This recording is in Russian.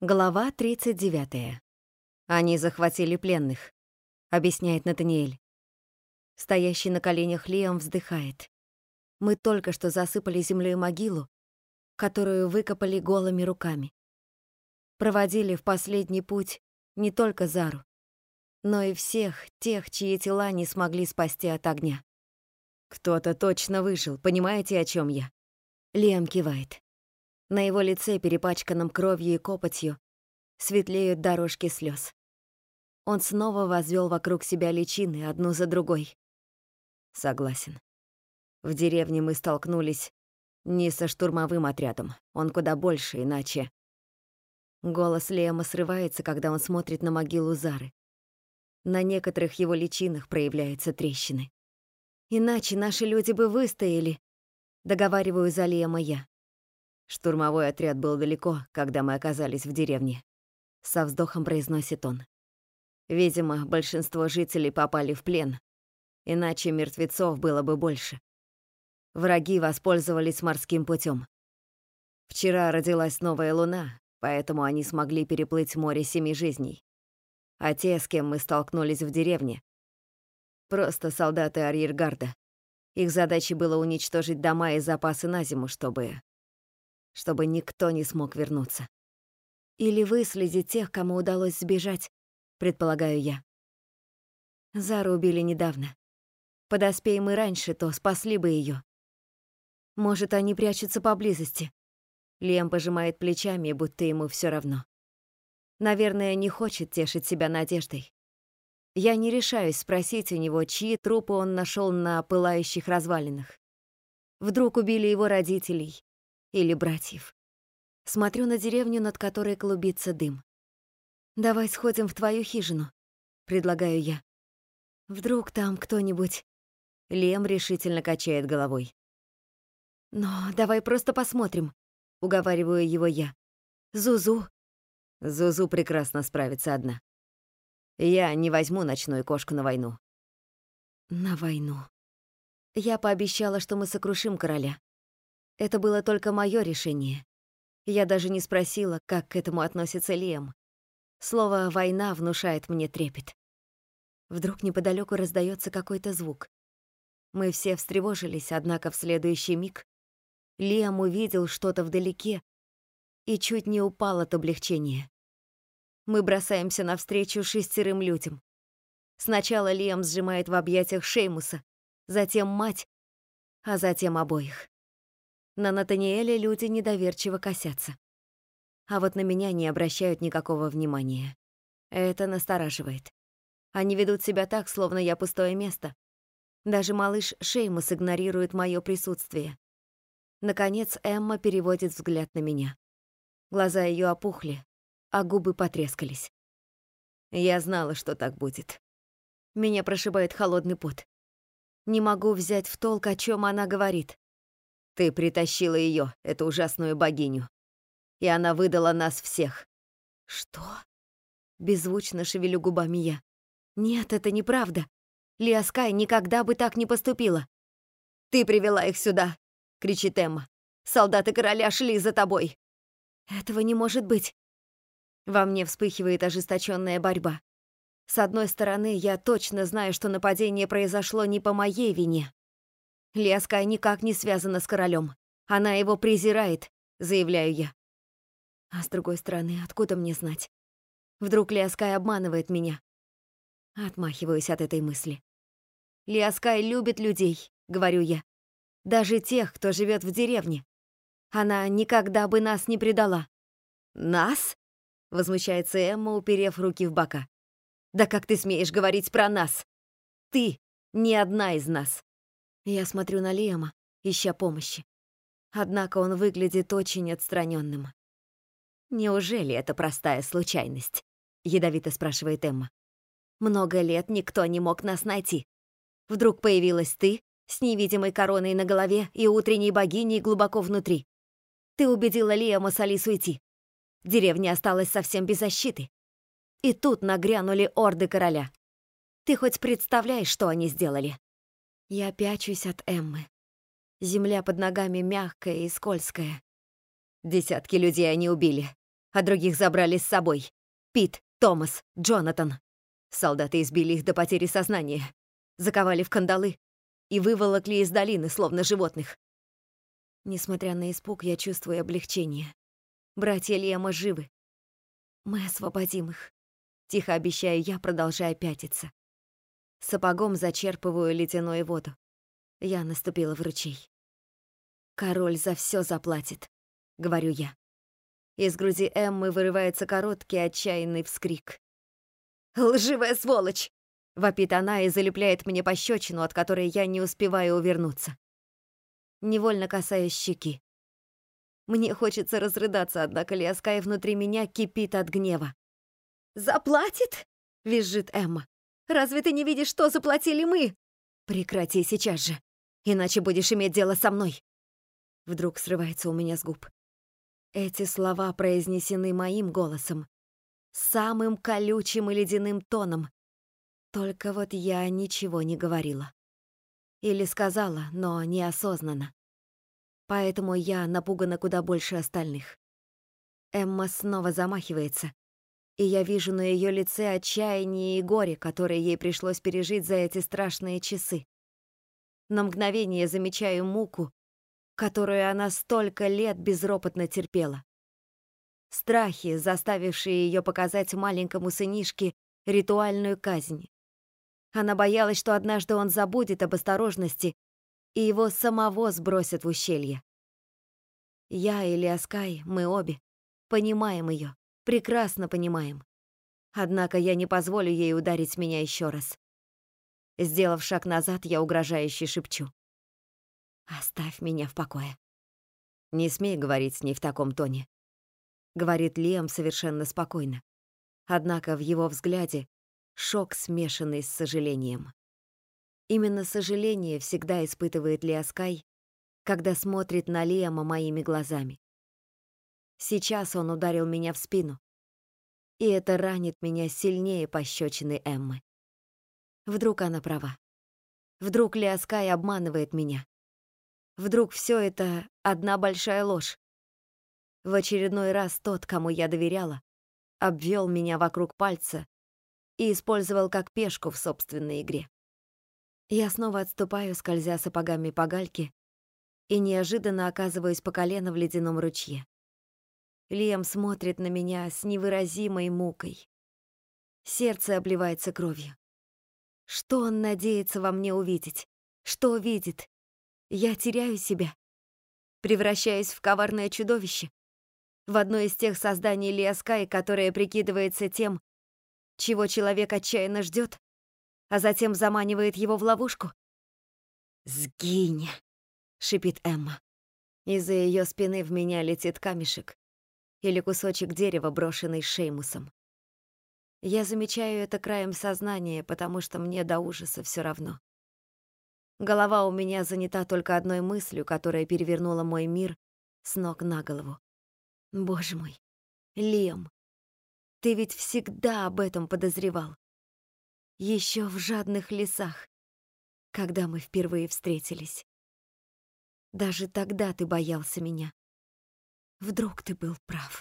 Глава 39. Они захватили пленных, объясняет Натаниэль. Стоящий на коленях Лиам вздыхает. Мы только что засыпали землей могилу, которую выкопали голыми руками. Проводили в последний путь не только Зару, но и всех тех, чьи тела не смогли спасти от огня. Кто-то точно выжил, понимаете, о чем я? Лиам кивает. На его лице, перепачканном кровью и копотью, светлеют дорожки слез. Он снова возвел вокруг себя личины, одну за другой. Согласен. В деревне мы столкнулись не со штурмовым отрядом, он куда больше, иначе... Голос Лема срывается, когда он смотрит на могилу Зары. На некоторых его личинах проявляются трещины. Иначе наши люди бы выстояли, договариваю за Лема я. Штурмовой отряд был далеко, когда мы оказались в деревне. Со вздохом произносит он. Видимо, большинство жителей попали в плен, иначе мертвецов было бы больше. Враги воспользовались морским путем. Вчера родилась новая луна, поэтому они смогли переплыть море семи жизней. А те, с кем мы столкнулись в деревне, просто солдаты арьергарда. Их задачей было уничтожить дома и запасы на зиму, чтобы чтобы никто не смог вернуться. Или выследить тех, кому удалось сбежать, предполагаю я. Зару убили недавно. Подоспеем мы раньше, то спасли бы ее. Может, они прячутся поблизости. Лем пожимает плечами, будто ему все равно. Наверное, не хочет тешить себя надеждой. Я не решаюсь спросить у него, чьи трупы он нашел на пылающих развалинах. Вдруг убили его родителей, или братьев. Смотрю на деревню, над которой клубится дым. «Давай сходим в твою хижину», — предлагаю я. «Вдруг там кто-нибудь...» Лем решительно качает головой. «Но давай просто посмотрим», — уговариваю его я. «Зузу». Зузу прекрасно справится одна. Я не возьму ночную кошку на войну. На войну. Я пообещала, что мы сокрушим короля. Это было только мое решение. Я даже не спросила, как к этому относится Лиам. Слово «война» внушает мне трепет. Вдруг неподалеку раздается какой-то звук. Мы все встревожились, однако в следующий миг Лиам увидел что-то вдалеке и чуть не упал от облегчения. Мы бросаемся навстречу шестерым людям. Сначала Лиам сжимает в объятиях Шеймуса, затем мать, а затем обоих. На Натаниэля люди недоверчиво косятся. А вот на меня не обращают никакого внимания. Это настораживает. Они ведут себя так, словно я пустое место. Даже малыш Шеймус игнорирует мое присутствие. Наконец Эмма переводит взгляд на меня. Глаза ее опухли, а губы потрескались. Я знала, что так будет. Меня прошибает холодный пот. Не могу взять в толк, о чем она говорит. Ты притащила ее, эту ужасную богиню. И она выдала нас всех. Что? Беззвучно шевелю губами я. Нет, это неправда. Лиаскай никогда бы так не поступила. Ты привела их сюда, кричит Эмма. Солдаты короля шли за тобой. Этого не может быть. Во мне вспыхивает ожесточенная борьба. С одной стороны, я точно знаю, что нападение произошло не по моей вине. Леская никак не связана с королем. Она его презирает, заявляю я. А с другой стороны, откуда мне знать? Вдруг Лиаскай обманывает меня? Отмахиваюсь от этой мысли. Лиаскай любит людей, говорю я. Даже тех, кто живет в деревне. Она никогда бы нас не предала. Нас? Возмущается Эмма, уперев руки в бока. Да как ты смеешь говорить про нас? Ты не одна из нас. Я смотрю на Лиама, ища помощи. Однако он выглядит очень отстраненным. «Неужели это простая случайность?» — ядовито спрашивает Эмма. «Много лет никто не мог нас найти. Вдруг появилась ты с невидимой короной на голове и утренней богиней глубоко внутри. Ты убедила Лиама с Алис уйти. Деревня осталась совсем без защиты. И тут нагрянули орды короля. Ты хоть представляешь, что они сделали?» Я пячусь от Эммы. Земля под ногами мягкая и скользкая. Десятки людей они убили. а других забрали с собой. Пит, Томас, Джонатан. Солдаты избили их до потери сознания, заковали в кандалы и выволокли из долины, словно животных. Несмотря на испуг, я чувствую облегчение. Братья Лиама живы. Мы освободим их. Тихо обещаю я, продолжая пятиться. Сапогом зачерпываю ледяную воду. Я наступила в ручей. «Король за все заплатит», — говорю я. Из груди Эммы вырывается короткий отчаянный вскрик. «Лживая сволочь!» — вопит она и залепляет мне пощечину, от которой я не успеваю увернуться. Невольно касаясь щеки. Мне хочется разрыдаться, однако Лиаскай внутри меня кипит от гнева. «Заплатит?» — визжит Эмма. «Разве ты не видишь, что заплатили мы?» «Прекрати сейчас же, иначе будешь иметь дело со мной!» Вдруг срывается у меня с губ. Эти слова произнесены моим голосом, самым колючим и ледяным тоном. Только вот я ничего не говорила. Или сказала, но неосознанно. Поэтому я напугана куда больше остальных. Эмма снова замахивается, и я вижу на ее лице отчаяние и горе, которое ей пришлось пережить за эти страшные часы. На мгновение замечаю муку, которую она столько лет безропотно терпела. Страхи, заставившие ее показать маленькому сынишке ритуальную казнь. Она боялась, что однажды он забудет об осторожности, и его самого сбросят в ущелье. Я и Лиаскай, мы обе, понимаем ее, прекрасно понимаем. Однако я не позволю ей ударить меня еще раз. Сделав шаг назад, я угрожающе шепчу. Оставь меня в покое. Не смей говорить с ней в таком тоне. Говорит Лиам совершенно спокойно. Однако в его взгляде шок, смешанный с сожалением. Именно сожаление всегда испытывает Лиаскай, когда смотрит на Лиама моими глазами. Сейчас он ударил меня в спину, и это ранит меня сильнее пощечины Эммы. Вдруг она права. Вдруг Лиаскай обманывает меня. Вдруг все это одна большая ложь. В очередной раз тот, кому я доверяла, обвел меня вокруг пальца и использовал как пешку в собственной игре. Я снова отступаю, скользя сапогами по гальке, и неожиданно оказываюсь по колено в ледяном ручье. Лиам смотрит на меня с невыразимой мукой. Сердце обливается кровью. Что он надеется во мне увидеть? Что видит? Я теряю себя, превращаюсь в коварное чудовище, в одно из тех созданий Лиаскай, которое прикидывается тем, чего человек отчаянно ждет, а затем заманивает его в ловушку. «Сгинь!» — шипит Эмма. Из-за ее спины в меня летит камешек или кусочек дерева, брошенный Шеймусом. Я замечаю это краем сознания, потому что мне до ужаса все равно. Голова у меня занята только одной мыслью, которая перевернула мой мир с ног на голову. Боже мой, Лем, ты ведь всегда об этом подозревал. Еще в жадных лесах, когда мы впервые встретились. Даже тогда ты боялся меня. Вдруг ты был прав.